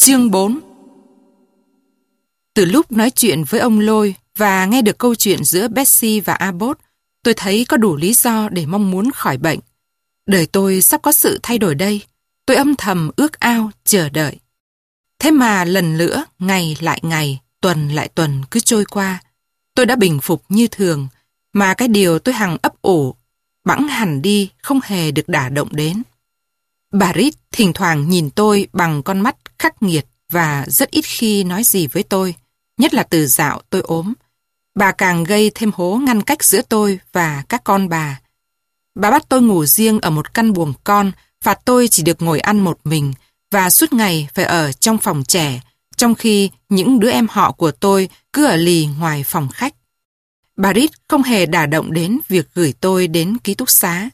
Chương 4 Từ lúc nói chuyện với ông Lôi và nghe được câu chuyện giữa Betsy và Abbott, tôi thấy có đủ lý do để mong muốn khỏi bệnh. Đời tôi sắp có sự thay đổi đây. Tôi âm thầm ước ao, chờ đợi. Thế mà lần nữa, ngày lại ngày, tuần lại tuần cứ trôi qua. Tôi đã bình phục như thường, mà cái điều tôi hằng ấp ủ, bẵng hẳn đi, không hề được đả động đến. Bà Rít thỉnh thoảng nhìn tôi bằng con mắt khắc nghiệt và rất ít khi nói gì với tôi, nhất là từ dạo tôi ốm. Bà càng gây thêm hố ngăn cách giữa tôi và các con bà. Bà bắt tôi ngủ riêng ở một căn buồng con, và tôi chỉ được ngồi ăn một mình và suốt ngày phải ở trong phòng trẻ, trong khi những đứa em họ của tôi cứ ở lì ngoài phòng khách. Bà Rít không hề đả động đến việc gửi tôi đến ký túc xá.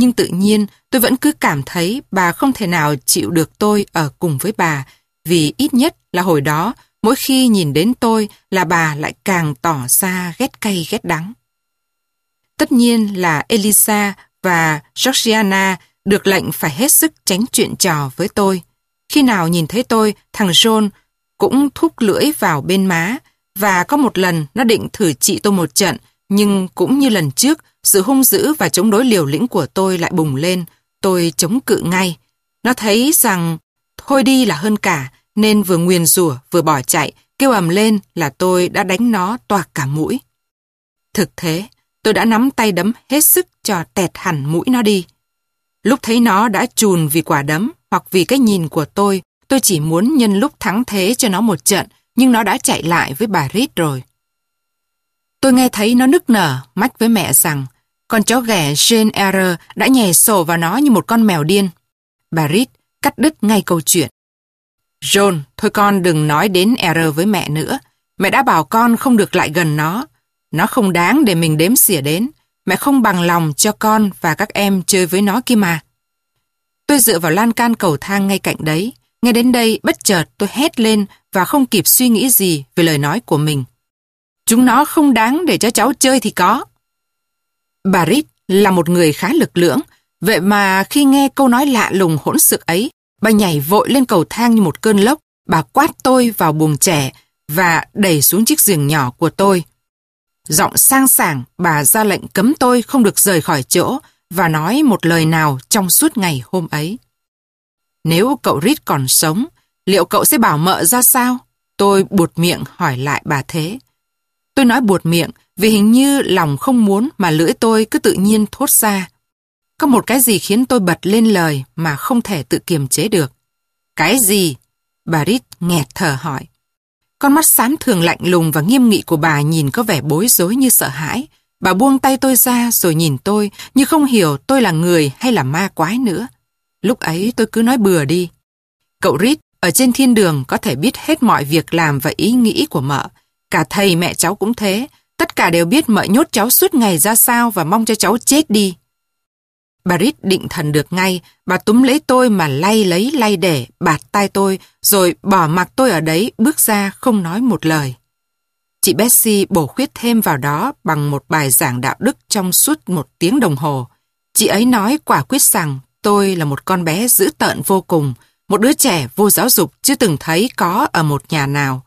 Nhưng tự nhiên tôi vẫn cứ cảm thấy bà không thể nào chịu được tôi ở cùng với bà vì ít nhất là hồi đó mỗi khi nhìn đến tôi là bà lại càng tỏ ra ghét cay ghét đắng. Tất nhiên là Elisa và Georgiana được lệnh phải hết sức tránh chuyện trò với tôi. Khi nào nhìn thấy tôi, thằng John cũng thúc lưỡi vào bên má và có một lần nó định thử trị tôi một trận nhưng cũng như lần trước sự hung dữ và chống đối liều lĩnh của tôi lại bùng lên. Tôi chống cự ngay. Nó thấy rằng thôi đi là hơn cả, nên vừa nguyền rủa vừa bỏ chạy, kêu ầm lên là tôi đã đánh nó toạc cả mũi. Thực thế, tôi đã nắm tay đấm hết sức cho tẹt hẳn mũi nó đi. Lúc thấy nó đã chùn vì quả đấm hoặc vì cái nhìn của tôi, tôi chỉ muốn nhân lúc thắng thế cho nó một trận, nhưng nó đã chạy lại với bà Rít rồi. Tôi nghe thấy nó nức nở, mách với mẹ rằng con chó ghẻ Jane Eyre đã nhè sổ vào nó như một con mèo điên. Bà Reed cắt đứt ngay câu chuyện. John, thôi con đừng nói đến Eyre với mẹ nữa. Mẹ đã bảo con không được lại gần nó. Nó không đáng để mình đếm xỉa đến. Mẹ không bằng lòng cho con và các em chơi với nó kia mà. Tôi dựa vào lan can cầu thang ngay cạnh đấy. nghe đến đây bất chợt tôi hét lên và không kịp suy nghĩ gì về lời nói của mình. Chúng nó không đáng để cho cháu chơi thì có. Bà Rít là một người khá lực lưỡng, vậy mà khi nghe câu nói lạ lùng hỗn xược ấy, bà nhảy vội lên cầu thang như một cơn lốc, bà quát tôi vào buồng trẻ và đẩy xuống chiếc giường nhỏ của tôi. Giọng sang sảng, bà ra lệnh cấm tôi không được rời khỏi chỗ và nói một lời nào trong suốt ngày hôm ấy. Nếu cậu Rít còn sống, liệu cậu sẽ bảo mợ ra sao? Tôi buột miệng hỏi lại bà thế. Tôi nói buột miệng, vì hình như lòng không muốn mà lưỡi tôi cứ tự nhiên thốt ra. Có một cái gì khiến tôi bật lên lời mà không thể tự kiềm chế được. Cái gì? Bà Rít nghẹt thở hỏi. Con mắt xám thường lạnh lùng và nghiêm nghị của bà nhìn có vẻ bối rối như sợ hãi. Bà buông tay tôi ra rồi nhìn tôi như không hiểu tôi là người hay là ma quái nữa. Lúc ấy tôi cứ nói bừa đi. Cậu Rít, ở trên thiên đường có thể biết hết mọi việc làm và ý nghĩ của mợ. Cả thầy mẹ cháu cũng thế. Tất cả đều biết mợ nhốt cháu suốt ngày ra sao và mong cho cháu chết đi. Bà Rít định thần được ngay, bà túm lấy tôi mà lay lấy lay để, bạt tay tôi, rồi bỏ mặc tôi ở đấy, bước ra không nói một lời. Chị Betsy bổ khuyết thêm vào đó bằng một bài giảng đạo đức trong suốt một tiếng đồng hồ. Chị ấy nói quả quyết rằng tôi là một con bé dữ tợn vô cùng, một đứa trẻ vô giáo dục chưa từng thấy có ở một nhà nào.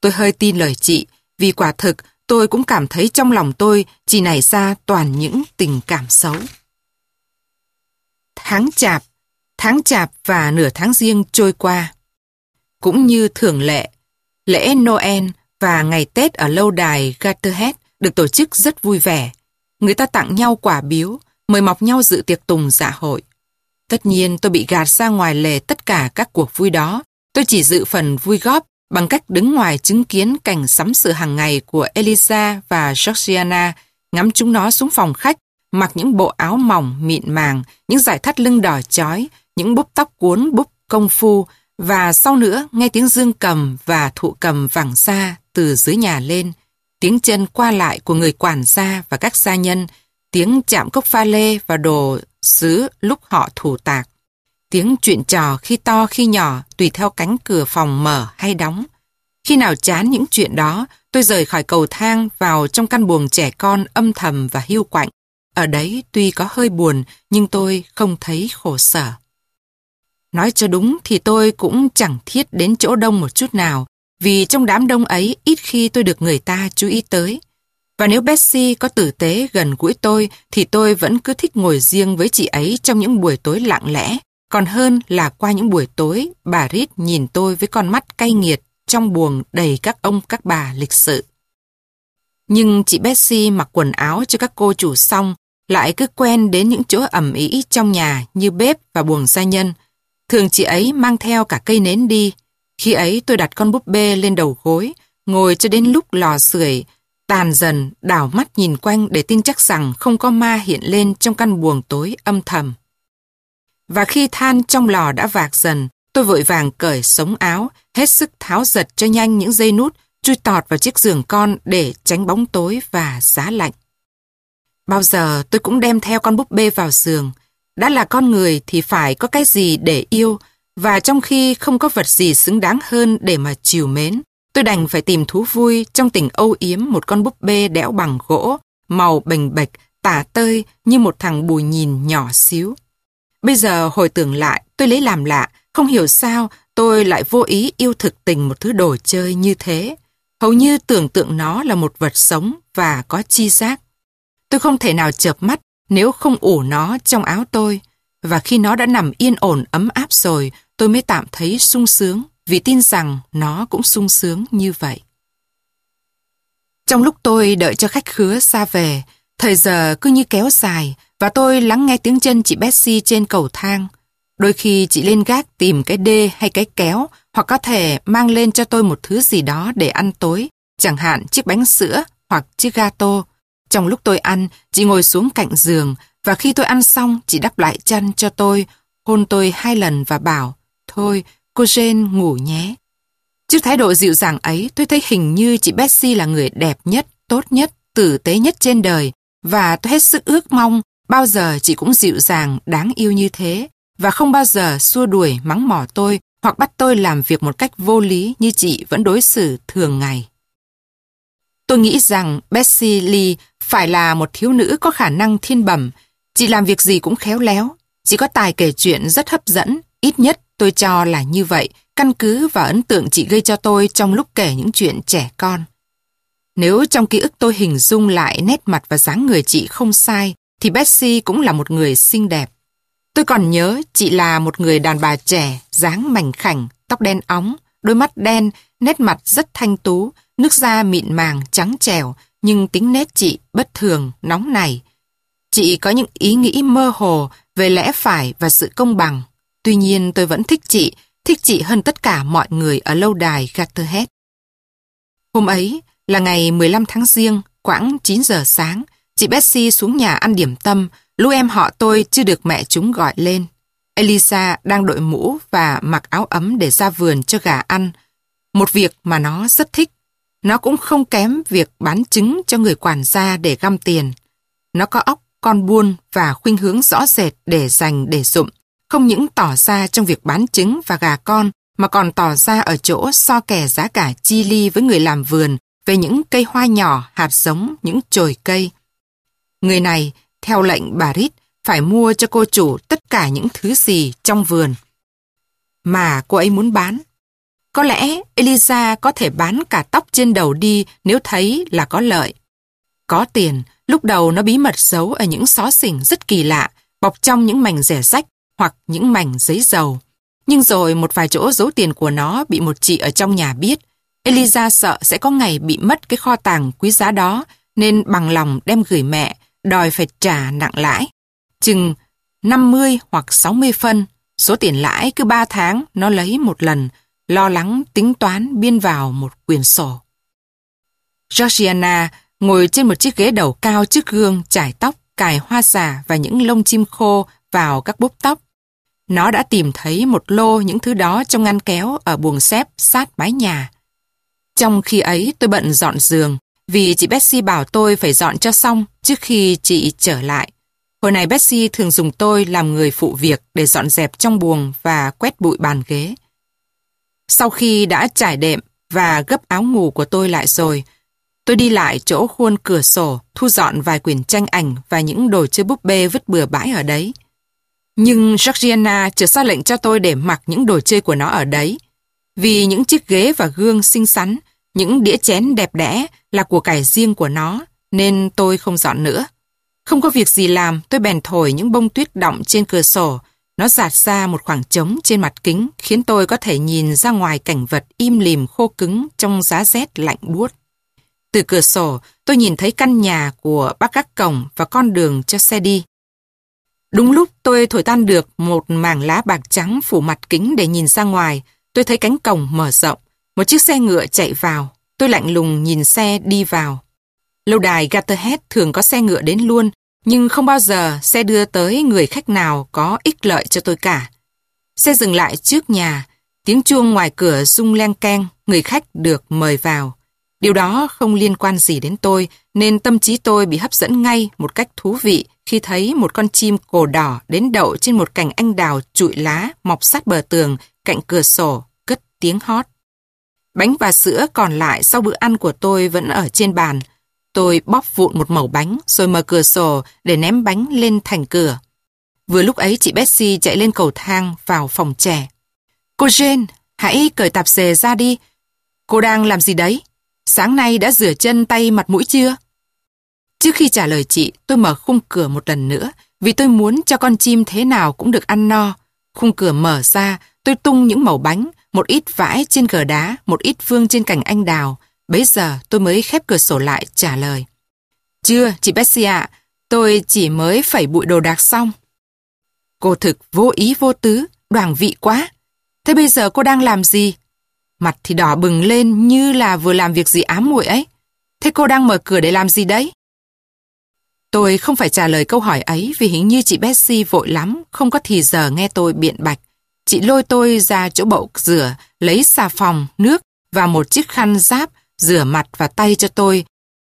Tôi hơi tin lời chị, vì quả thực tôi cũng cảm thấy trong lòng tôi chỉ nảy ra toàn những tình cảm xấu. Tháng chạp, tháng chạp và nửa tháng riêng trôi qua. Cũng như thường lệ, lễ Noel và ngày Tết ở lâu đài Gatterhead được tổ chức rất vui vẻ. Người ta tặng nhau quả biếu, mời mọc nhau dự tiệc tùng dạ hội. Tất nhiên tôi bị gạt ra ngoài lề tất cả các cuộc vui đó. Tôi chỉ dự phần vui góp bằng cách đứng ngoài chứng kiến cảnh sắm sửa hàng ngày của Elisa và Georgiana, ngắm chúng nó xuống phòng khách, mặc những bộ áo mỏng, mịn màng, những giải thắt lưng đỏ chói, những búp tóc cuốn búp công phu, và sau nữa nghe tiếng dương cầm và thụ cầm vẳng xa từ dưới nhà lên, tiếng chân qua lại của người quản gia và các gia nhân, tiếng chạm cốc pha lê và đồ sứ lúc họ thủ tạc. Tiếng chuyện trò khi to khi nhỏ tùy theo cánh cửa phòng mở hay đóng. Khi nào chán những chuyện đó, tôi rời khỏi cầu thang vào trong căn buồng trẻ con âm thầm và hiu quạnh. Ở đấy tuy có hơi buồn nhưng tôi không thấy khổ sở. Nói cho đúng thì tôi cũng chẳng thiết đến chỗ đông một chút nào, vì trong đám đông ấy ít khi tôi được người ta chú ý tới. Và nếu Betsy có tử tế gần gũi tôi thì tôi vẫn cứ thích ngồi riêng với chị ấy trong những buổi tối lặng lẽ, còn hơn là qua những buổi tối bà Rít nhìn tôi với con mắt cay nghiệt trong buồng đầy các ông các bà lịch sự. Nhưng chị Betsy mặc quần áo cho các cô chủ xong lại cứ quen đến những chỗ ẩm ý trong nhà như bếp và buồng gia nhân. Thường chị ấy mang theo cả cây nến đi. Khi ấy tôi đặt con búp bê lên đầu gối, ngồi cho đến lúc lò sưởi tàn dần đảo mắt nhìn quanh để tin chắc rằng không có ma hiện lên trong căn buồng tối âm thầm. Và khi than trong lò đã vạc dần, tôi vội vàng cởi sống áo, hết sức tháo giật cho nhanh những dây nút, chui tọt vào chiếc giường con để tránh bóng tối và giá lạnh. Bao giờ tôi cũng đem theo con búp bê vào giường. Đã là con người thì phải có cái gì để yêu, và trong khi không có vật gì xứng đáng hơn để mà chiều mến, tôi đành phải tìm thú vui trong tình âu yếm một con búp bê đẽo bằng gỗ, màu bềnh bệch, tả tơi như một thằng bùi nhìn nhỏ xíu. Bây giờ hồi tưởng lại, tôi lấy làm lạ, không hiểu sao tôi lại vô ý yêu thực tình một thứ đồ chơi như thế. Hầu như tưởng tượng nó là một vật sống và có chi giác. Tôi không thể nào chợp mắt nếu không ủ nó trong áo tôi. Và khi nó đã nằm yên ổn ấm áp rồi, tôi mới tạm thấy sung sướng vì tin rằng nó cũng sung sướng như vậy. Trong lúc tôi đợi cho khách khứa xa về, thời giờ cứ như kéo dài và tôi lắng nghe tiếng chân chị Betsy trên cầu thang. Đôi khi chị lên gác tìm cái đê hay cái kéo hoặc có thể mang lên cho tôi một thứ gì đó để ăn tối, chẳng hạn chiếc bánh sữa hoặc chiếc gato. Trong lúc tôi ăn, chị ngồi xuống cạnh giường và khi tôi ăn xong, chị đắp lại chăn cho tôi, hôn tôi hai lần và bảo, thôi, cô Jane ngủ nhé. Trước thái độ dịu dàng ấy, tôi thấy hình như chị Betsy là người đẹp nhất, tốt nhất, tử tế nhất trên đời và tôi hết sức ước mong bao giờ chị cũng dịu dàng, đáng yêu như thế và không bao giờ xua đuổi mắng mỏ tôi hoặc bắt tôi làm việc một cách vô lý như chị vẫn đối xử thường ngày. Tôi nghĩ rằng Betsy Lee phải là một thiếu nữ có khả năng thiên bẩm. Chị làm việc gì cũng khéo léo. Chị có tài kể chuyện rất hấp dẫn. Ít nhất tôi cho là như vậy, căn cứ vào ấn tượng chị gây cho tôi trong lúc kể những chuyện trẻ con. Nếu trong ký ức tôi hình dung lại nét mặt và dáng người chị không sai, thì Betsy cũng là một người xinh đẹp. Tôi còn nhớ chị là một người đàn bà trẻ, dáng mảnh khảnh, tóc đen óng, đôi mắt đen, nét mặt rất thanh tú, nước da mịn màng, trắng trẻo, nhưng tính nét chị bất thường, nóng này. Chị có những ý nghĩ mơ hồ về lẽ phải và sự công bằng. Tuy nhiên tôi vẫn thích chị, thích chị hơn tất cả mọi người ở lâu đài Gatterhead. Hôm ấy là ngày 15 tháng riêng, khoảng 9 giờ sáng, chị Betsy xuống nhà ăn điểm tâm, lũ em họ tôi chưa được mẹ chúng gọi lên. Elisa đang đội mũ và mặc áo ấm để ra vườn cho gà ăn. Một việc mà nó rất thích. Nó cũng không kém việc bán trứng cho người quản gia để găm tiền. Nó có óc, con buôn và khuynh hướng rõ rệt để dành để dụng. Không những tỏ ra trong việc bán trứng và gà con, mà còn tỏ ra ở chỗ so kè giá cả chi ly với người làm vườn về những cây hoa nhỏ, hạt giống, những chồi cây. Người này, theo lệnh bà Rít, phải mua cho cô chủ tất cả những thứ gì trong vườn mà cô ấy muốn bán. Có lẽ Elisa có thể bán cả tóc trên đầu đi nếu thấy là có lợi. Có tiền, lúc đầu nó bí mật giấu ở những xó xỉnh rất kỳ lạ, bọc trong những mảnh rẻ rách hoặc những mảnh giấy dầu. Nhưng rồi một vài chỗ giấu tiền của nó bị một chị ở trong nhà biết. Elisa sợ sẽ có ngày bị mất cái kho tàng quý giá đó nên bằng lòng đem gửi mẹ, đòi phải trả nặng lãi. Chừng 50 hoặc 60 phân, số tiền lãi cứ 3 tháng nó lấy một lần, lo lắng tính toán biên vào một quyển sổ. Georgiana ngồi trên một chiếc ghế đầu cao trước gương trải tóc, cài hoa xà và những lông chim khô vào các búp tóc. Nó đã tìm thấy một lô những thứ đó trong ngăn kéo ở buồng xếp sát mái nhà. Trong khi ấy tôi bận dọn giường, vì chị Betsy bảo tôi phải dọn cho xong trước khi chị trở lại. Hồi này Betsy thường dùng tôi làm người phụ việc để dọn dẹp trong buồng và quét bụi bàn ghế. Sau khi đã trải đệm và gấp áo ngủ của tôi lại rồi, tôi đi lại chỗ khuôn cửa sổ, thu dọn vài quyển tranh ảnh và những đồ chơi búp bê vứt bừa bãi ở đấy. Nhưng Georgiana chưa ra lệnh cho tôi để mặc những đồ chơi của nó ở đấy. Vì những chiếc ghế và gương xinh xắn, những đĩa chén đẹp đẽ là của cải riêng của nó, nên tôi không dọn nữa. Không có việc gì làm, tôi bèn thổi những bông tuyết động trên cửa sổ. Nó giạt ra một khoảng trống trên mặt kính, khiến tôi có thể nhìn ra ngoài cảnh vật im lìm khô cứng trong giá rét lạnh buốt. Từ cửa sổ, tôi nhìn thấy căn nhà của bác các cổng và con đường cho xe đi. Đúng lúc tôi thổi tan được một mảng lá bạc trắng phủ mặt kính để nhìn ra ngoài, tôi thấy cánh cổng mở rộng, một chiếc xe ngựa chạy vào. Tôi lạnh lùng nhìn xe đi vào. Lâu đài Gatterhead thường có xe ngựa đến luôn, nhưng không bao giờ xe đưa tới người khách nào có ích lợi cho tôi cả. Xe dừng lại trước nhà, tiếng chuông ngoài cửa rung len keng, người khách được mời vào. Điều đó không liên quan gì đến tôi, nên tâm trí tôi bị hấp dẫn ngay một cách thú vị khi thấy một con chim cổ đỏ đến đậu trên một cành anh đào trụi lá mọc sát bờ tường cạnh cửa sổ, cất tiếng hót. Bánh và sữa còn lại sau bữa ăn của tôi vẫn ở trên bàn. Tôi bóp vụn một mẩu bánh rồi mở cửa sổ để ném bánh lên thành cửa. Vừa lúc ấy chị Betsy chạy lên cầu thang vào phòng trẻ. Cô Jane, hãy cởi tạp dề ra đi. Cô đang làm gì đấy? Sáng nay đã rửa chân tay mặt mũi chưa? Trước khi trả lời chị, tôi mở khung cửa một lần nữa vì tôi muốn cho con chim thế nào cũng được ăn no. Khung cửa mở ra, tôi tung những mẩu bánh, một ít vãi trên gờ đá, một ít vương trên cành anh đào. Bấy giờ tôi mới khép cửa sổ lại trả lời. Chưa, chị Betsy ạ, tôi chỉ mới phẩy bụi đồ đạc xong. Cô thực vô ý vô tứ, đoàn vị quá. Thế bây giờ cô đang làm gì? Mặt thì đỏ bừng lên như là vừa làm việc gì ám muội ấy. Thế cô đang mở cửa để làm gì đấy? Tôi không phải trả lời câu hỏi ấy vì hình như chị Betsy vội lắm, không có thì giờ nghe tôi biện bạch. Chị lôi tôi ra chỗ bậu rửa, lấy xà phòng, nước và một chiếc khăn giáp rửa mặt và tay cho tôi.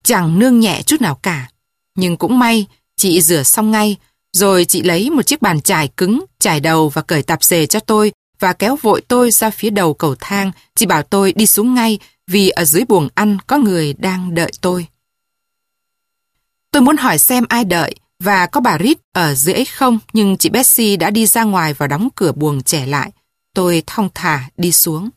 Chẳng nương nhẹ chút nào cả. Nhưng cũng may, chị rửa xong ngay, rồi chị lấy một chiếc bàn chải cứng, chải đầu và cởi tạp dề cho tôi và kéo vội tôi ra phía đầu cầu thang. Chị bảo tôi đi xuống ngay vì ở dưới buồng ăn có người đang đợi tôi. Tôi muốn hỏi xem ai đợi và có bà Rít ở dưới không nhưng chị Betsy đã đi ra ngoài và đóng cửa buồng trẻ lại. Tôi thong thả đi xuống.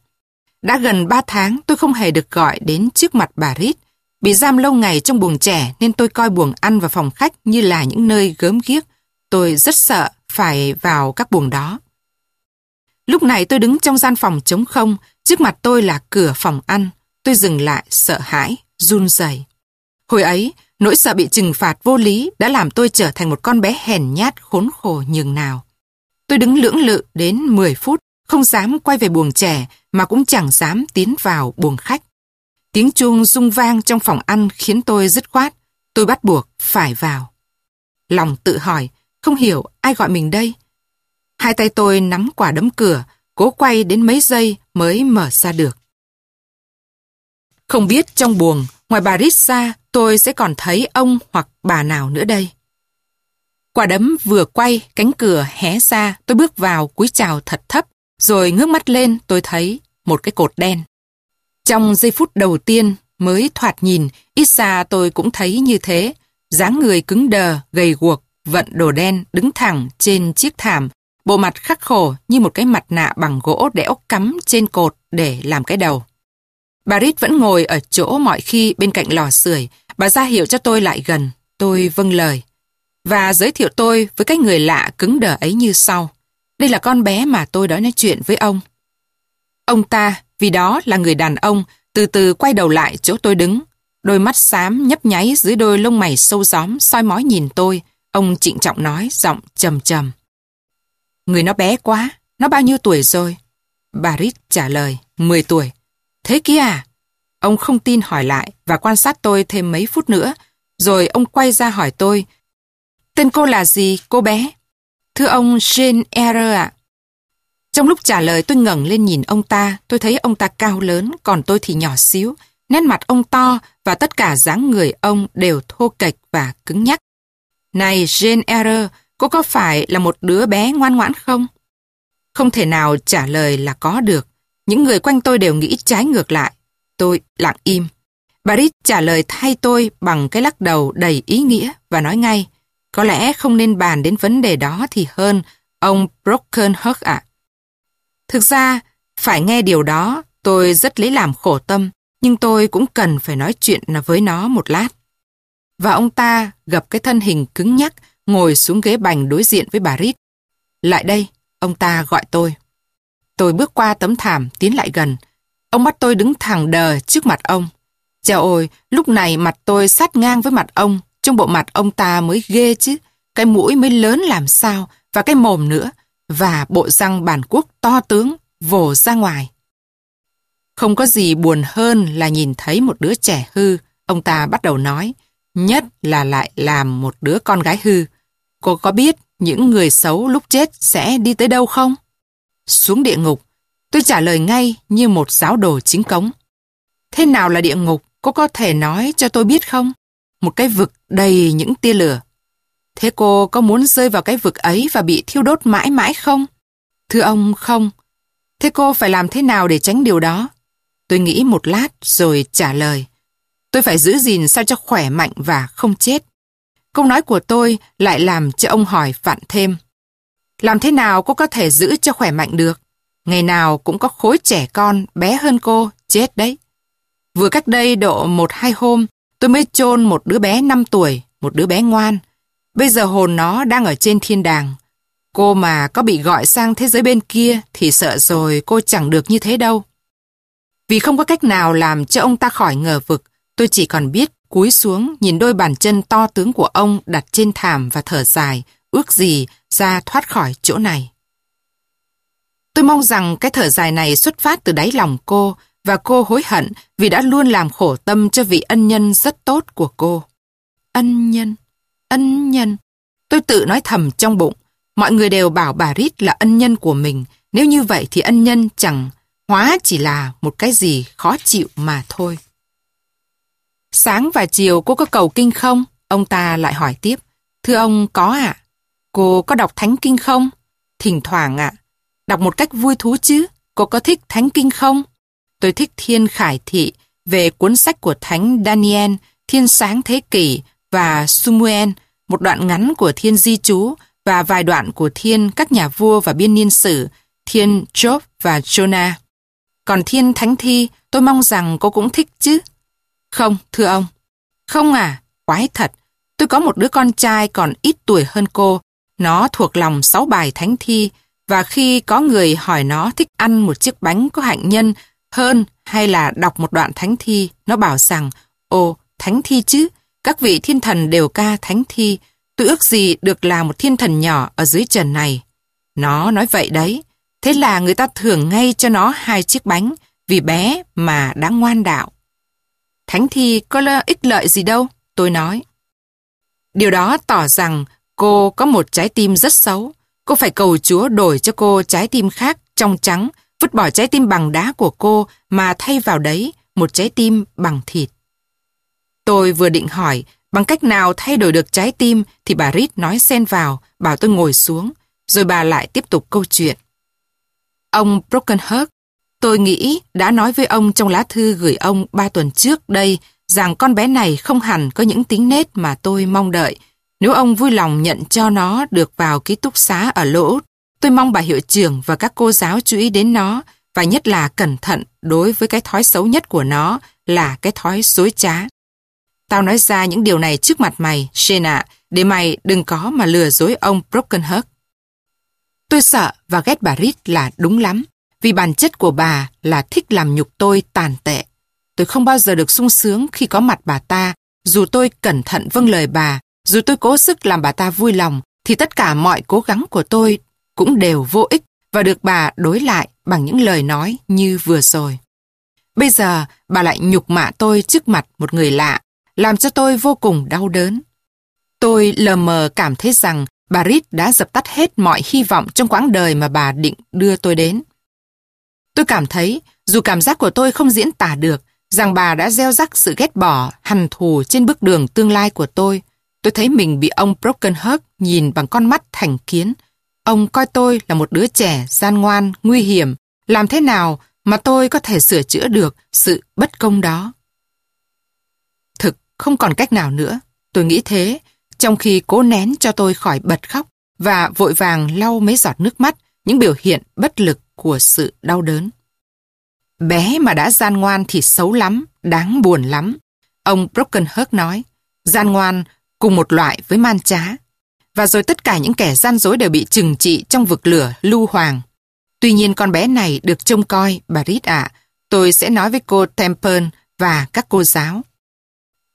Đã gần 3 tháng tôi không hề được gọi đến trước mặt bà Rít. Bị giam lâu ngày trong buồng trẻ nên tôi coi buồng ăn và phòng khách như là những nơi gớm ghiếc. Tôi rất sợ phải vào các buồng đó. Lúc này tôi đứng trong gian phòng trống không, trước mặt tôi là cửa phòng ăn. Tôi dừng lại sợ hãi, run rẩy. Hồi ấy, nỗi sợ bị trừng phạt vô lý đã làm tôi trở thành một con bé hèn nhát khốn khổ nhường nào. Tôi đứng lưỡng lự đến 10 phút, không dám quay về buồng trẻ mà cũng chẳng dám tiến vào buồng khách. Tiếng chuông rung vang trong phòng ăn khiến tôi dứt khoát. Tôi bắt buộc phải vào. Lòng tự hỏi, không hiểu ai gọi mình đây. Hai tay tôi nắm quả đấm cửa, cố quay đến mấy giây mới mở ra được. Không biết trong buồng, ngoài bà Rít ra, tôi sẽ còn thấy ông hoặc bà nào nữa đây. Quả đấm vừa quay, cánh cửa hé ra, tôi bước vào cúi chào thật thấp, rồi ngước mắt lên tôi thấy một cái cột đen. Trong giây phút đầu tiên mới thoạt nhìn, ít ra tôi cũng thấy như thế. dáng người cứng đờ, gầy guộc, vận đồ đen đứng thẳng trên chiếc thảm, bộ mặt khắc khổ như một cái mặt nạ bằng gỗ đẽo cắm trên cột để làm cái đầu. Bà Rít vẫn ngồi ở chỗ mọi khi bên cạnh lò sưởi, bà ra hiệu cho tôi lại gần, tôi vâng lời. Và giới thiệu tôi với cái người lạ cứng đờ ấy như sau. Đây là con bé mà tôi đã nói chuyện với ông. Ông ta, vì đó là người đàn ông, từ từ quay đầu lại chỗ tôi đứng. Đôi mắt xám nhấp nháy dưới đôi lông mày sâu gióm soi mói nhìn tôi. Ông trịnh trọng nói, giọng trầm trầm. Người nó bé quá, nó bao nhiêu tuổi rồi? Bà Rít trả lời, 10 tuổi. Thế kia à? Ông không tin hỏi lại và quan sát tôi thêm mấy phút nữa, rồi ông quay ra hỏi tôi. Tên cô là gì, cô bé? Thưa ông Jane Eyre ạ. Trong lúc trả lời tôi ngẩng lên nhìn ông ta, tôi thấy ông ta cao lớn, còn tôi thì nhỏ xíu. Nét mặt ông to và tất cả dáng người ông đều thô kệch và cứng nhắc. Này Jane Eyre, cô có phải là một đứa bé ngoan ngoãn không? Không thể nào trả lời là có được. Những người quanh tôi đều nghĩ trái ngược lại. Tôi lặng im. Bà trả lời thay tôi bằng cái lắc đầu đầy ý nghĩa và nói ngay. Có lẽ không nên bàn đến vấn đề đó thì hơn. Ông Broken ạ. Thực ra, phải nghe điều đó, tôi rất lấy làm khổ tâm, nhưng tôi cũng cần phải nói chuyện với nó một lát. Và ông ta gập cái thân hình cứng nhắc, ngồi xuống ghế bành đối diện với bà Rít. Lại đây, ông ta gọi tôi. Tôi bước qua tấm thảm, tiến lại gần. Ông bắt tôi đứng thẳng đờ trước mặt ông. Chào ôi, lúc này mặt tôi sát ngang với mặt ông, trong bộ mặt ông ta mới ghê chứ. Cái mũi mới lớn làm sao, và cái mồm nữa, và bộ răng bản quốc to tướng, vồ ra ngoài. Không có gì buồn hơn là nhìn thấy một đứa trẻ hư, ông ta bắt đầu nói, nhất là lại làm một đứa con gái hư. Cô có biết những người xấu lúc chết sẽ đi tới đâu không? Xuống địa ngục. Tôi trả lời ngay như một giáo đồ chính cống. Thế nào là địa ngục? Cô có thể nói cho tôi biết không? Một cái vực đầy những tia lửa. Thế cô có muốn rơi vào cái vực ấy và bị thiêu đốt mãi mãi không? Thưa ông, không. Thế cô phải làm thế nào để tránh điều đó? Tôi nghĩ một lát rồi trả lời. Tôi phải giữ gìn sao cho khỏe mạnh và không chết. Câu nói của tôi lại làm cho ông hỏi vặn thêm. Làm thế nào cô có thể giữ cho khỏe mạnh được? Ngày nào cũng có khối trẻ con bé hơn cô, chết đấy. Vừa cách đây độ một hai hôm, tôi mới chôn một đứa bé 5 tuổi, một đứa bé ngoan. Bây giờ hồn nó đang ở trên thiên đàng. Cô mà có bị gọi sang thế giới bên kia thì sợ rồi cô chẳng được như thế đâu. Vì không có cách nào làm cho ông ta khỏi ngờ vực, tôi chỉ còn biết cúi xuống nhìn đôi bàn chân to tướng của ông đặt trên thảm và thở dài, ước gì ra thoát khỏi chỗ này. Tôi mong rằng cái thở dài này xuất phát từ đáy lòng cô và cô hối hận vì đã luôn làm khổ tâm cho vị ân nhân rất tốt của cô. Ân nhân, ân nhân. Tôi tự nói thầm trong bụng, mọi người đều bảo bà Rít là ân nhân của mình, nếu như vậy thì ân nhân chẳng hóa chỉ là một cái gì khó chịu mà thôi. Sáng và chiều cô có cầu kinh không? Ông ta lại hỏi tiếp. Thưa ông, có ạ. Cô có đọc thánh kinh không? Thỉnh thoảng ạ. Đọc một cách vui thú chứ. Cô có thích thánh kinh không? Tôi thích thiên khải thị về cuốn sách của thánh Daniel, thiên sáng thế kỷ và Sumuel, một đoạn ngắn của thiên di chú và vài đoạn của thiên các nhà vua và biên niên sử, thiên Job và Jonah. Còn thiên thánh thi, tôi mong rằng cô cũng thích chứ. Không, thưa ông. Không à, quái thật. Tôi có một đứa con trai còn ít tuổi hơn cô. Nó thuộc lòng sáu bài thánh thi và khi có người hỏi nó thích ăn một chiếc bánh có hạnh nhân hơn hay là đọc một đoạn thánh thi, nó bảo rằng Ồ, thánh thi chứ, các vị thiên thần đều ca thánh thi, tôi ước gì được là một thiên thần nhỏ ở dưới trần này. Nó nói vậy đấy, thế là người ta thưởng ngay cho nó hai chiếc bánh vì bé mà đã ngoan đạo. Thánh thi có lợi ích lợi gì đâu, tôi nói. Điều đó tỏ rằng cô có một trái tim rất xấu. Cô phải cầu Chúa đổi cho cô trái tim khác trong trắng, vứt bỏ trái tim bằng đá của cô mà thay vào đấy một trái tim bằng thịt. Tôi vừa định hỏi bằng cách nào thay đổi được trái tim thì bà Rít nói xen vào, bảo tôi ngồi xuống, rồi bà lại tiếp tục câu chuyện. Ông Brokenhurst, Tôi nghĩ đã nói với ông trong lá thư gửi ông ba tuần trước đây rằng con bé này không hẳn có những tính nết mà tôi mong đợi. Nếu ông vui lòng nhận cho nó được vào ký túc xá ở Lỗ tôi mong bà hiệu trưởng và các cô giáo chú ý đến nó và nhất là cẩn thận đối với cái thói xấu nhất của nó là cái thói dối trá. Tao nói ra những điều này trước mặt mày, Shane để mày đừng có mà lừa dối ông Brokenhurst. Tôi sợ và ghét bà Reed là đúng lắm vì bản chất của bà là thích làm nhục tôi tàn tệ. Tôi không bao giờ được sung sướng khi có mặt bà ta, dù tôi cẩn thận vâng lời bà, dù tôi cố sức làm bà ta vui lòng, thì tất cả mọi cố gắng của tôi cũng đều vô ích và được bà đối lại bằng những lời nói như vừa rồi. Bây giờ bà lại nhục mạ tôi trước mặt một người lạ, làm cho tôi vô cùng đau đớn. Tôi lờ mờ cảm thấy rằng bà Rít đã dập tắt hết mọi hy vọng trong quãng đời mà bà định đưa tôi đến. Tôi cảm thấy, dù cảm giác của tôi không diễn tả được, rằng bà đã gieo rắc sự ghét bỏ, hằn thù trên bước đường tương lai của tôi. Tôi thấy mình bị ông Broken Heart nhìn bằng con mắt thành kiến. Ông coi tôi là một đứa trẻ gian ngoan, nguy hiểm. Làm thế nào mà tôi có thể sửa chữa được sự bất công đó? Thực không còn cách nào nữa. Tôi nghĩ thế, trong khi cố nén cho tôi khỏi bật khóc, và vội vàng lau mấy giọt nước mắt, những biểu hiện bất lực của sự đau đớn. Bé mà đã gian ngoan thì xấu lắm, đáng buồn lắm. Ông Brokenhurst nói, gian ngoan cùng một loại với man trá. Và rồi tất cả những kẻ gian dối đều bị trừng trị trong vực lửa lưu hoàng. Tuy nhiên con bé này được trông coi, bà Rít ạ, tôi sẽ nói với cô Temple và các cô giáo.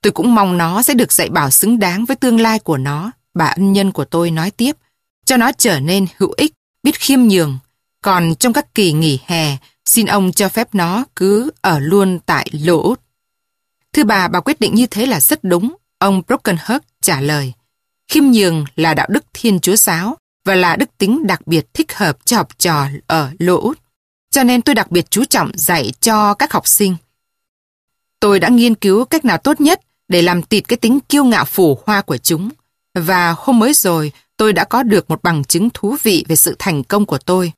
Tôi cũng mong nó sẽ được dạy bảo xứng đáng với tương lai của nó, bà ân nhân của tôi nói tiếp, cho nó trở nên hữu ích, biết khiêm nhường. Còn trong các kỳ nghỉ hè, xin ông cho phép nó cứ ở luôn tại lỗ Thưa bà, bà quyết định như thế là rất đúng. Ông Brokenhurst trả lời. Khiêm nhường là đạo đức thiên chúa giáo và là đức tính đặc biệt thích hợp cho học trò ở lỗ Cho nên tôi đặc biệt chú trọng dạy cho các học sinh. Tôi đã nghiên cứu cách nào tốt nhất để làm tịt cái tính kiêu ngạo phủ hoa của chúng. Và hôm mới rồi, tôi đã có được một bằng chứng thú vị về sự thành công của tôi.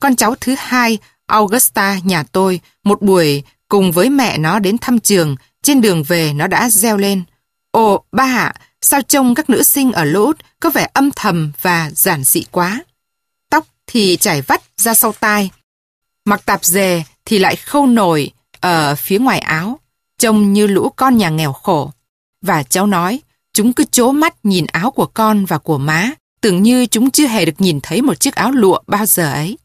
Con cháu thứ hai, Augusta nhà tôi, một buổi cùng với mẹ nó đến thăm trường, trên đường về nó đã reo lên. Ồ, ba ạ, sao trông các nữ sinh ở lỗ có vẻ âm thầm và giản dị quá. Tóc thì chảy vắt ra sau tai. Mặc tạp dề thì lại khâu nổi ở phía ngoài áo, trông như lũ con nhà nghèo khổ. Và cháu nói, chúng cứ chố mắt nhìn áo của con và của má, tưởng như chúng chưa hề được nhìn thấy một chiếc áo lụa bao giờ ấy.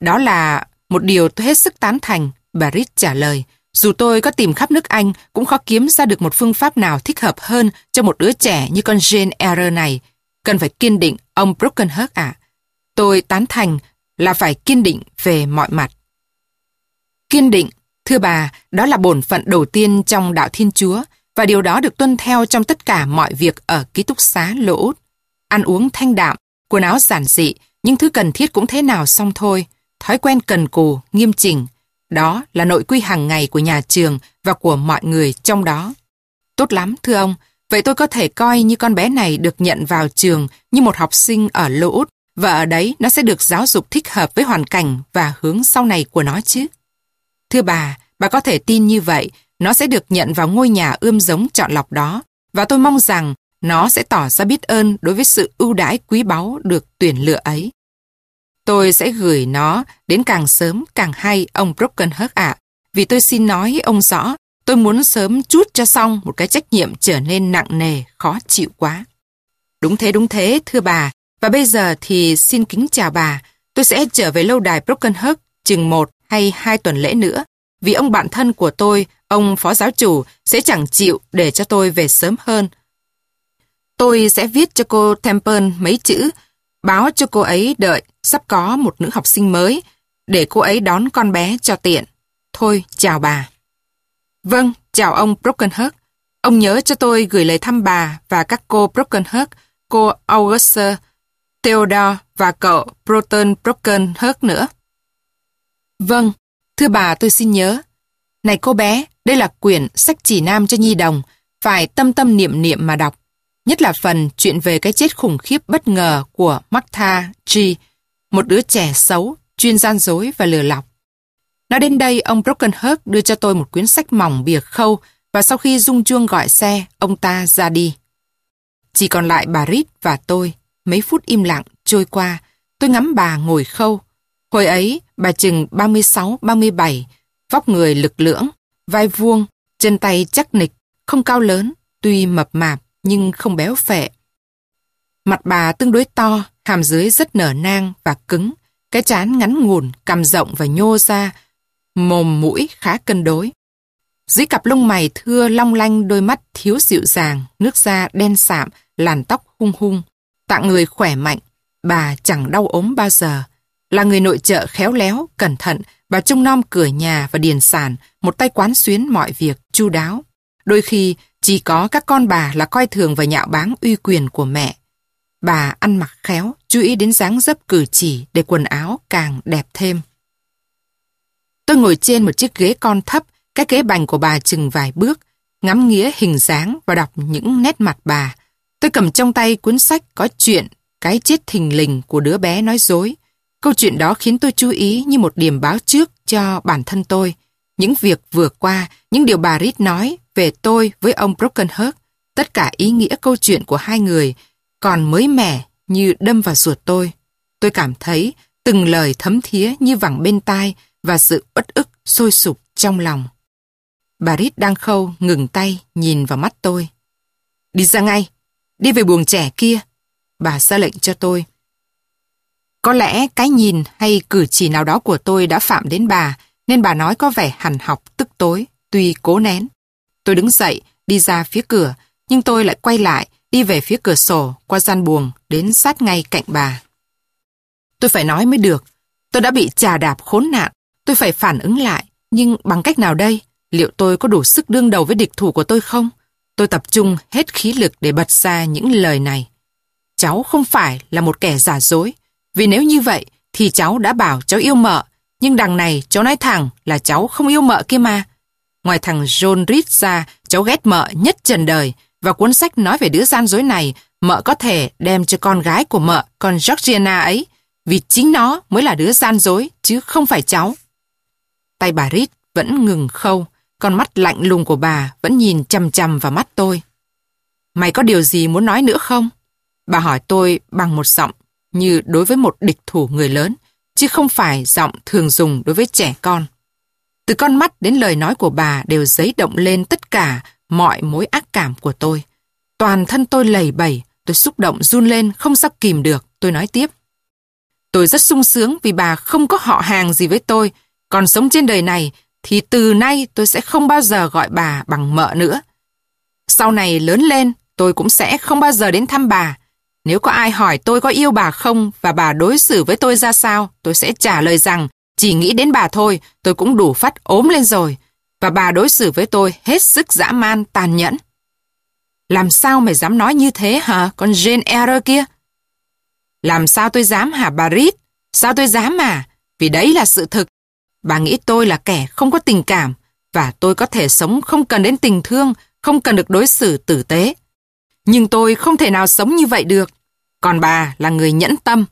Đó là một điều tôi hết sức tán thành, bà Rít trả lời. Dù tôi có tìm khắp nước Anh, cũng khó kiếm ra được một phương pháp nào thích hợp hơn cho một đứa trẻ như con Jane Eyre này. Cần phải kiên định, ông Brokenhurst ạ. Tôi tán thành là phải kiên định về mọi mặt. Kiên định, thưa bà, đó là bổn phận đầu tiên trong đạo Thiên Chúa và điều đó được tuân theo trong tất cả mọi việc ở ký túc xá lỗ Ăn uống thanh đạm, quần áo giản dị, những thứ cần thiết cũng thế nào xong thôi thói quen cần cù, nghiêm chỉnh. Đó là nội quy hàng ngày của nhà trường và của mọi người trong đó. Tốt lắm, thưa ông. Vậy tôi có thể coi như con bé này được nhận vào trường như một học sinh ở Lô Út và ở đấy nó sẽ được giáo dục thích hợp với hoàn cảnh và hướng sau này của nó chứ. Thưa bà, bà có thể tin như vậy, nó sẽ được nhận vào ngôi nhà ươm giống chọn lọc đó và tôi mong rằng nó sẽ tỏ ra biết ơn đối với sự ưu đãi quý báu được tuyển lựa ấy. Tôi sẽ gửi nó đến càng sớm càng hay ông Brokenhurst ạ. Vì tôi xin nói ông rõ, tôi muốn sớm chút cho xong một cái trách nhiệm trở nên nặng nề, khó chịu quá. Đúng thế, đúng thế, thưa bà. Và bây giờ thì xin kính chào bà. Tôi sẽ trở về lâu đài Brokenhurst chừng một hay hai tuần lễ nữa. Vì ông bạn thân của tôi, ông phó giáo chủ, sẽ chẳng chịu để cho tôi về sớm hơn. Tôi sẽ viết cho cô Temple mấy chữ báo cho cô ấy đợi sắp có một nữ học sinh mới để cô ấy đón con bé cho tiện. Thôi, chào bà. Vâng, chào ông Brokenhurst. Ông nhớ cho tôi gửi lời thăm bà và các cô Brokenhurst, cô Augusta, Theodore và cậu Proton Brokenhurst nữa. Vâng, thưa bà tôi xin nhớ. Này cô bé, đây là quyển sách chỉ nam cho nhi đồng, phải tâm tâm niệm niệm mà đọc nhất là phần chuyện về cái chết khủng khiếp bất ngờ của Martha G, một đứa trẻ xấu, chuyên gian dối và lừa lọc. Nói đến đây, ông Brokenhurst đưa cho tôi một quyển sách mỏng bìa khâu và sau khi rung chuông gọi xe, ông ta ra đi. Chỉ còn lại bà Rít và tôi. Mấy phút im lặng trôi qua, tôi ngắm bà ngồi khâu. Hồi ấy, bà chừng 36-37, vóc người lực lưỡng, vai vuông, chân tay chắc nịch, không cao lớn, tuy mập mạp, nhưng không béo phệ. Mặt bà tương đối to, hàm dưới rất nở nang và cứng, cái trán ngắn ngủn, cằm rộng và nhô ra, mồm mũi khá cân đối. Dưới cặp lông mày thưa long lanh đôi mắt thiếu dịu dàng, nước da đen sạm, làn tóc hung hung. Tạng người khỏe mạnh, bà chẳng đau ốm bao giờ. Là người nội trợ khéo léo, cẩn thận, bà trông nom cửa nhà và điền sản, một tay quán xuyến mọi việc, chu đáo. Đôi khi chỉ có các con bà là coi thường và nhạo báng uy quyền của mẹ. Bà ăn mặc khéo, chú ý đến dáng dấp cử chỉ để quần áo càng đẹp thêm. Tôi ngồi trên một chiếc ghế con thấp, cái ghế bành của bà chừng vài bước, ngắm nghía hình dáng và đọc những nét mặt bà. Tôi cầm trong tay cuốn sách có chuyện cái chết thình lình của đứa bé nói dối. Câu chuyện đó khiến tôi chú ý như một điểm báo trước cho bản thân tôi. Những việc vừa qua, những điều bà rít nói về tôi với ông Brokenhurst, tất cả ý nghĩa câu chuyện của hai người còn mới mẻ như đâm vào ruột tôi. Tôi cảm thấy từng lời thấm thía như vẳng bên tai và sự uất ức sôi sục trong lòng. Bà Rít đang khâu ngừng tay nhìn vào mắt tôi. Đi ra ngay, đi về buồng trẻ kia. Bà ra lệnh cho tôi. Có lẽ cái nhìn hay cử chỉ nào đó của tôi đã phạm đến bà nên bà nói có vẻ hằn học tức tối, tuy cố nén. Tôi đứng dậy, đi ra phía cửa, nhưng tôi lại quay lại, đi về phía cửa sổ, qua gian buồng, đến sát ngay cạnh bà. Tôi phải nói mới được, tôi đã bị trà đạp khốn nạn, tôi phải phản ứng lại, nhưng bằng cách nào đây? Liệu tôi có đủ sức đương đầu với địch thủ của tôi không? Tôi tập trung hết khí lực để bật ra những lời này. Cháu không phải là một kẻ giả dối, vì nếu như vậy thì cháu đã bảo cháu yêu mợ, nhưng đằng này cháu nói thẳng là cháu không yêu mợ kia mà. Ngoài thằng John Reed ra, cháu ghét mợ nhất trần đời, và cuốn sách nói về đứa gian dối này, mợ có thể đem cho con gái của mợ, con Georgiana ấy, vì chính nó mới là đứa gian dối, chứ không phải cháu. Tay bà Reed vẫn ngừng khâu, con mắt lạnh lùng của bà vẫn nhìn chằm chằm vào mắt tôi. Mày có điều gì muốn nói nữa không? Bà hỏi tôi bằng một giọng như đối với một địch thủ người lớn, chứ không phải giọng thường dùng đối với trẻ con. Từ con mắt đến lời nói của bà đều giấy động lên tất cả mọi mối ác cảm của tôi. Toàn thân tôi lầy bẩy, tôi xúc động run lên không sao kìm được, tôi nói tiếp. Tôi rất sung sướng vì bà không có họ hàng gì với tôi, còn sống trên đời này thì từ nay tôi sẽ không bao giờ gọi bà bằng mợ nữa. Sau này lớn lên, tôi cũng sẽ không bao giờ đến thăm bà. Nếu có ai hỏi tôi có yêu bà không và bà đối xử với tôi ra sao, tôi sẽ trả lời rằng chỉ nghĩ đến bà thôi, tôi cũng đủ phát ốm lên rồi. Và bà đối xử với tôi hết sức dã man, tàn nhẫn. Làm sao mày dám nói như thế hả, con Jane Eyre kia? Làm sao tôi dám hả bà Reed? Sao tôi dám mà? Vì đấy là sự thực. Bà nghĩ tôi là kẻ không có tình cảm và tôi có thể sống không cần đến tình thương, không cần được đối xử tử tế. Nhưng tôi không thể nào sống như vậy được. Còn bà là người nhẫn tâm.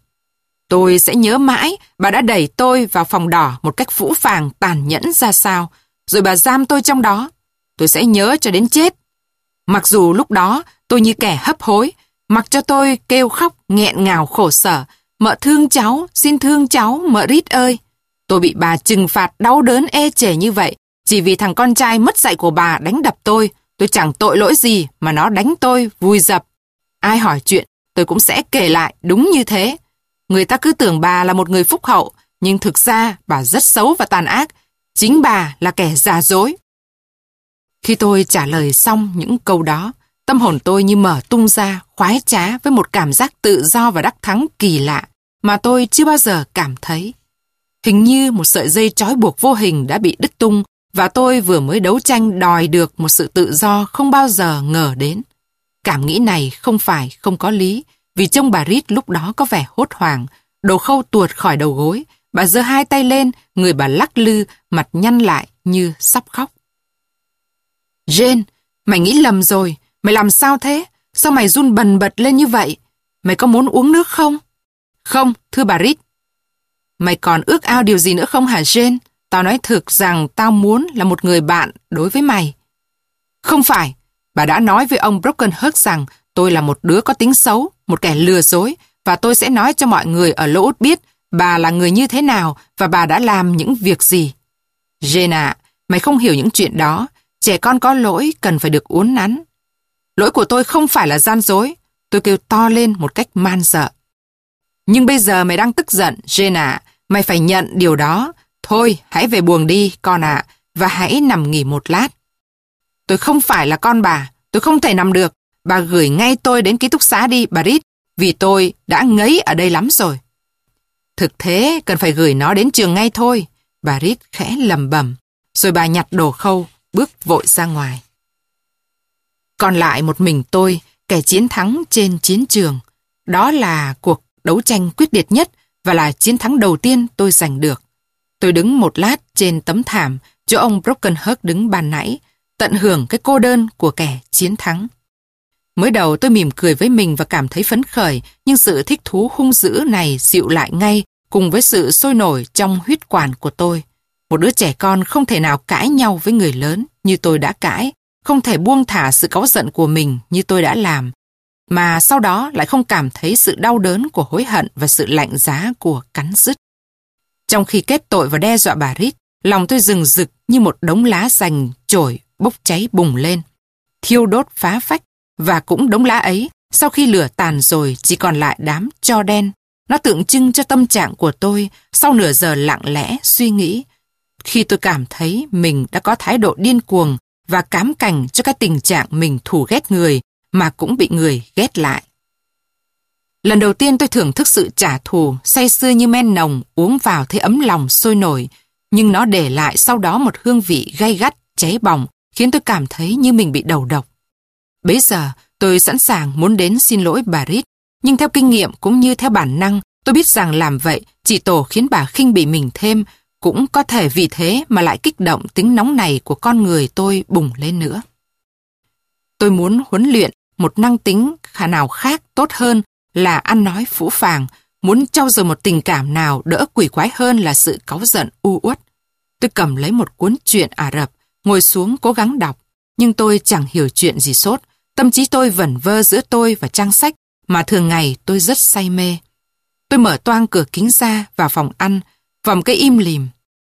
Tôi sẽ nhớ mãi bà đã đẩy tôi vào phòng đỏ một cách phũ phàng tàn nhẫn ra sao, rồi bà giam tôi trong đó. Tôi sẽ nhớ cho đến chết. Mặc dù lúc đó tôi như kẻ hấp hối, mặc cho tôi kêu khóc nghẹn ngào khổ sở, mợ thương cháu, xin thương cháu, mợ rít ơi. Tôi bị bà trừng phạt đau đớn ê chề như vậy, chỉ vì thằng con trai mất dạy của bà đánh đập tôi. Tôi chẳng tội lỗi gì mà nó đánh tôi, vui dập. Ai hỏi chuyện, tôi cũng sẽ kể lại đúng như thế. Người ta cứ tưởng bà là một người phúc hậu, nhưng thực ra bà rất xấu và tàn ác. Chính bà là kẻ giả dối. Khi tôi trả lời xong những câu đó, tâm hồn tôi như mở tung ra, khoái trá với một cảm giác tự do và đắc thắng kỳ lạ mà tôi chưa bao giờ cảm thấy. Hình như một sợi dây trói buộc vô hình đã bị đứt tung và tôi vừa mới đấu tranh đòi được một sự tự do không bao giờ ngờ đến. Cảm nghĩ này không phải không có lý, vì trông bà Rít lúc đó có vẻ hốt hoảng, đầu khâu tuột khỏi đầu gối, bà giơ hai tay lên, người bà lắc lư, mặt nhăn lại như sắp khóc. Jane, mày nghĩ lầm rồi, mày làm sao thế? Sao mày run bần bật lên như vậy? Mày có muốn uống nước không? Không, thưa bà Rít. Mày còn ước ao điều gì nữa không hả Jane? Tao nói thực rằng tao muốn là một người bạn đối với mày. Không phải, bà đã nói với ông Broken Hurt rằng tôi là một đứa có tính xấu, một kẻ lừa dối và tôi sẽ nói cho mọi người ở lỗ út biết bà là người như thế nào và bà đã làm những việc gì. Jenna, mày không hiểu những chuyện đó. Trẻ con có lỗi cần phải được uốn nắn. Lỗi của tôi không phải là gian dối. Tôi kêu to lên một cách man sợ. Nhưng bây giờ mày đang tức giận, Jenna. Mày phải nhận điều đó. Thôi, hãy về buồng đi, con ạ, và hãy nằm nghỉ một lát. Tôi không phải là con bà, tôi không thể nằm được. Bà gửi ngay tôi đến ký túc xá đi, bà Rít, vì tôi đã ngấy ở đây lắm rồi. Thực thế, cần phải gửi nó đến trường ngay thôi. Bà Rít khẽ lầm bầm, rồi bà nhặt đồ khâu, bước vội ra ngoài. Còn lại một mình tôi, kẻ chiến thắng trên chiến trường. Đó là cuộc đấu tranh quyết liệt nhất và là chiến thắng đầu tiên tôi giành được. Tôi đứng một lát trên tấm thảm chỗ ông Broken đứng ban nãy, tận hưởng cái cô đơn của kẻ chiến thắng. Mới đầu tôi mỉm cười với mình và cảm thấy phấn khởi, nhưng sự thích thú hung dữ này dịu lại ngay cùng với sự sôi nổi trong huyết quản của tôi. Một đứa trẻ con không thể nào cãi nhau với người lớn như tôi đã cãi, không thể buông thả sự cáu giận của mình như tôi đã làm. mà sau đó lại không cảm thấy sự đau đớn của hối hận và sự lạnh giá của cắn rứt. Trong khi kết tội và đe dọa bà Rít, lòng tôi rừng rực như một đống lá rành trổi bốc cháy bùng lên. Thiêu đốt phá phách và cũng đống lá ấy, sau khi lửa tàn rồi chỉ còn lại đám cho đen. Nó tượng trưng cho tâm trạng của tôi sau nửa giờ lặng lẽ suy nghĩ. Khi tôi cảm thấy mình đã có thái độ điên cuồng và cám cảnh cho cái tình trạng mình thù ghét người mà cũng bị người ghét lại. Lần đầu tiên tôi thưởng thức sự trả thù, say sưa như men nồng, uống vào thấy ấm lòng sôi nổi, nhưng nó để lại sau đó một hương vị gay gắt, cháy bỏng, khiến tôi cảm thấy như mình bị đầu độc. Bấy giờ, tôi sẵn sàng muốn đến xin lỗi bà Rít, nhưng theo kinh nghiệm cũng như theo bản năng, tôi biết rằng làm vậy chỉ tổ khiến bà khinh bị mình thêm, cũng có thể vì thế mà lại kích động tính nóng này của con người tôi bùng lên nữa. Tôi muốn huấn luyện một năng tính khả nào khác tốt hơn là ăn nói phũ phàng, muốn trau dồi một tình cảm nào đỡ quỷ quái hơn là sự cáu giận u uất. Tôi cầm lấy một cuốn truyện Ả Rập, ngồi xuống cố gắng đọc, nhưng tôi chẳng hiểu chuyện gì sốt. Tâm trí tôi vẩn vơ giữa tôi và trang sách mà thường ngày tôi rất say mê. Tôi mở toang cửa kính ra vào phòng ăn, vòng cây im lìm.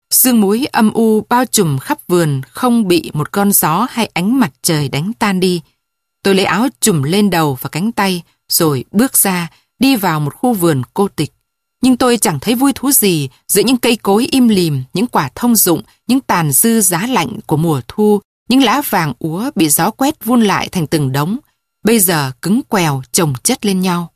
Sương muối âm u bao trùm khắp vườn không bị một con gió hay ánh mặt trời đánh tan đi. Tôi lấy áo trùm lên đầu và cánh tay, rồi bước ra, đi vào một khu vườn cô tịch. Nhưng tôi chẳng thấy vui thú gì giữa những cây cối im lìm, những quả thông dụng, những tàn dư giá lạnh của mùa thu, những lá vàng úa bị gió quét vun lại thành từng đống, bây giờ cứng quèo chồng chất lên nhau.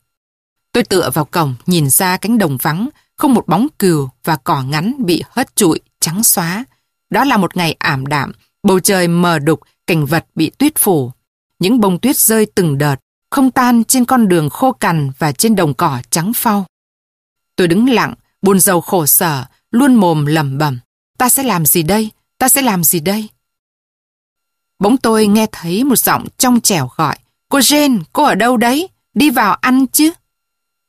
Tôi tựa vào cổng nhìn ra cánh đồng vắng, không một bóng cừu và cỏ ngắn bị hất trụi, trắng xóa. Đó là một ngày ảm đạm, bầu trời mờ đục, cảnh vật bị tuyết phủ. Những bông tuyết rơi từng đợt, không tan trên con đường khô cằn và trên đồng cỏ trắng phau. Tôi đứng lặng, buồn rầu khổ sở, luôn mồm lẩm bẩm. Ta sẽ làm gì đây? Ta sẽ làm gì đây? Bỗng tôi nghe thấy một giọng trong trẻo gọi. Cô Jane, cô ở đâu đấy? Đi vào ăn chứ?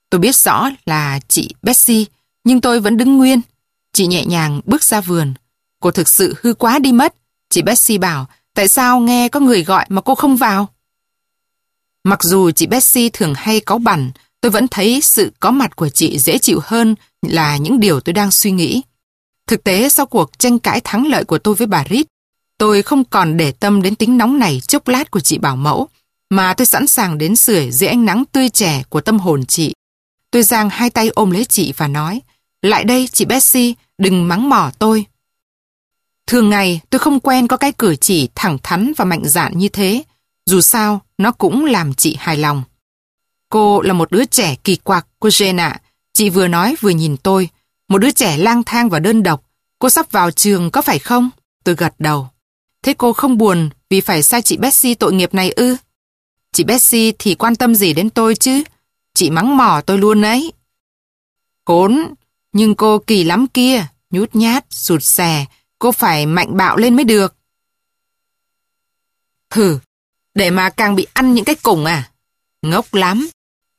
Tôi biết rõ là chị Betsy, nhưng tôi vẫn đứng nguyên. Chị nhẹ nhàng bước ra vườn. Cô thực sự hư quá đi mất. Chị Betsy bảo, tại sao nghe có người gọi mà cô không vào? Mặc dù chị Betsy thường hay cáu bẩn, tôi vẫn thấy sự có mặt của chị dễ chịu hơn là những điều tôi đang suy nghĩ. Thực tế sau cuộc tranh cãi thắng lợi của tôi với bà Reed, tôi không còn để tâm đến tính nóng này chốc lát của chị bảo mẫu, mà tôi sẵn sàng đến sưởi dưới ánh nắng tươi trẻ của tâm hồn chị. Tôi giang hai tay ôm lấy chị và nói, lại đây chị Betsy, đừng mắng mỏ tôi. Thường ngày tôi không quen có cái cử chỉ thẳng thắn và mạnh dạn như thế, dù sao nó cũng làm chị hài lòng. Cô là một đứa trẻ kỳ quặc, cô Jane ạ. Chị vừa nói vừa nhìn tôi. Một đứa trẻ lang thang và đơn độc. Cô sắp vào trường có phải không? Tôi gật đầu. Thế cô không buồn vì phải sai chị Betsy tội nghiệp này ư? Chị Betsy thì quan tâm gì đến tôi chứ? Chị mắng mỏ tôi luôn ấy. Khốn, nhưng cô kỳ lắm kia, nhút nhát, sụt xè, cô phải mạnh bạo lên mới được. Hừ, để mà càng bị ăn những cái củng à? Ngốc lắm.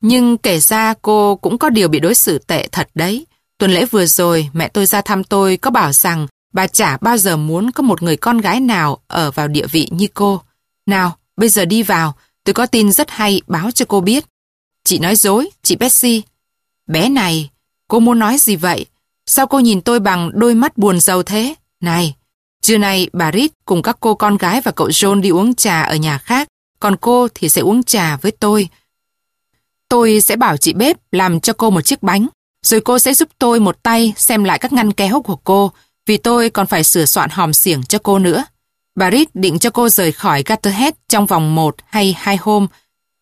Nhưng kể ra cô cũng có điều bị đối xử tệ thật đấy. Tuần lễ vừa rồi, mẹ tôi ra thăm tôi có bảo rằng bà chả bao giờ muốn có một người con gái nào ở vào địa vị như cô. Nào, bây giờ đi vào, tôi có tin rất hay báo cho cô biết. Chị nói dối, chị Betsy. Bé này, cô muốn nói gì vậy? Sao cô nhìn tôi bằng đôi mắt buồn giàu thế? Này, trưa nay bà Rít cùng các cô con gái và cậu John đi uống trà ở nhà khác, còn cô thì sẽ uống trà với tôi. Tôi sẽ bảo chị bếp làm cho cô một chiếc bánh, rồi cô sẽ giúp tôi một tay xem lại các ngăn kéo của cô, vì tôi còn phải sửa soạn hòm xiểng cho cô nữa. Bà Rít định cho cô rời khỏi Gatterhead trong vòng một hay hai hôm,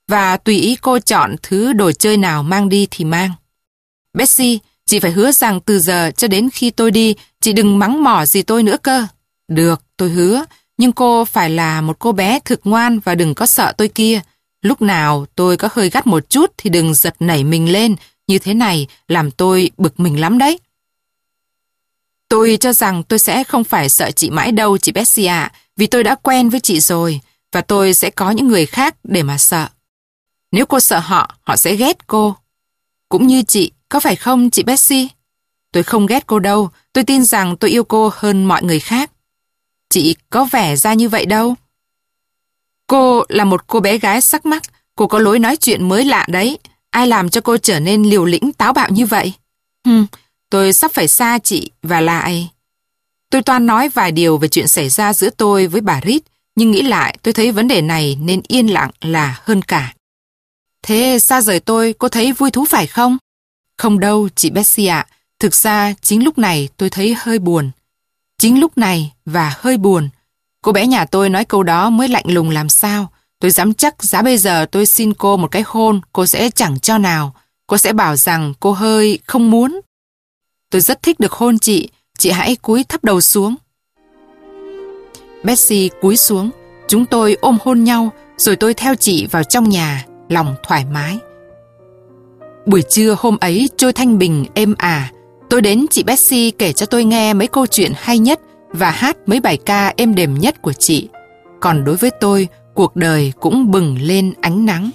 và tùy ý cô chọn thứ đồ chơi nào mang đi thì mang. Betsy, chị phải hứa rằng từ giờ cho đến khi tôi đi, chị đừng mắng mỏ gì tôi nữa cơ. Được, tôi hứa, nhưng cô phải là một cô bé thực ngoan và đừng có sợ tôi kia. Lúc nào tôi có hơi gắt một chút thì đừng giật nảy mình lên, như thế này làm tôi bực mình lắm đấy. Tôi cho rằng tôi sẽ không phải sợ chị mãi đâu chị Betsy ạ, vì tôi đã quen với chị rồi, và tôi sẽ có những người khác để mà sợ. Nếu cô sợ họ, họ sẽ ghét cô. Cũng như chị, có phải không chị Betsy? Tôi không ghét cô đâu, tôi tin rằng tôi yêu cô hơn mọi người khác. Chị có vẻ ra như vậy đâu. Cô là một cô bé gái sắc mắt, cô có lối nói chuyện mới lạ đấy. Ai làm cho cô trở nên liều lĩnh táo bạo như vậy? Hừm, tôi sắp phải xa chị và lại... Tôi toan nói vài điều về chuyện xảy ra giữa tôi với bà Rít, nhưng nghĩ lại tôi thấy vấn đề này nên yên lặng là hơn cả. Thế xa rời tôi, cô thấy vui thú phải không? Không đâu, chị Betsy ạ. Thực ra, chính lúc này tôi thấy hơi buồn. Chính lúc này và hơi buồn. Cô bé nhà tôi nói câu đó mới lạnh lùng làm sao. Tôi dám chắc giá bây giờ tôi xin cô một cái hôn, cô sẽ chẳng cho nào. Cô sẽ bảo rằng cô hơi không muốn. Tôi rất thích được hôn chị, chị hãy cúi thấp đầu xuống. Betsy cúi xuống, chúng tôi ôm hôn nhau, rồi tôi theo chị vào trong nhà, lòng thoải mái. Buổi trưa hôm ấy trôi thanh bình êm à tôi đến chị Betsy kể cho tôi nghe mấy câu chuyện hay nhất và hát mấy bài ca êm đềm nhất của chị. Còn đối với tôi, cuộc đời cũng bừng lên ánh nắng.